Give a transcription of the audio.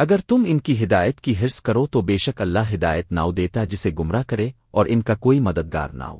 اگر تم ان کی ہدایت کی حرص کرو تو بے شک اللہ ہدایت ناؤ دیتا جسے گمراہ کرے اور ان کا کوئی مددگار نہ ہو۔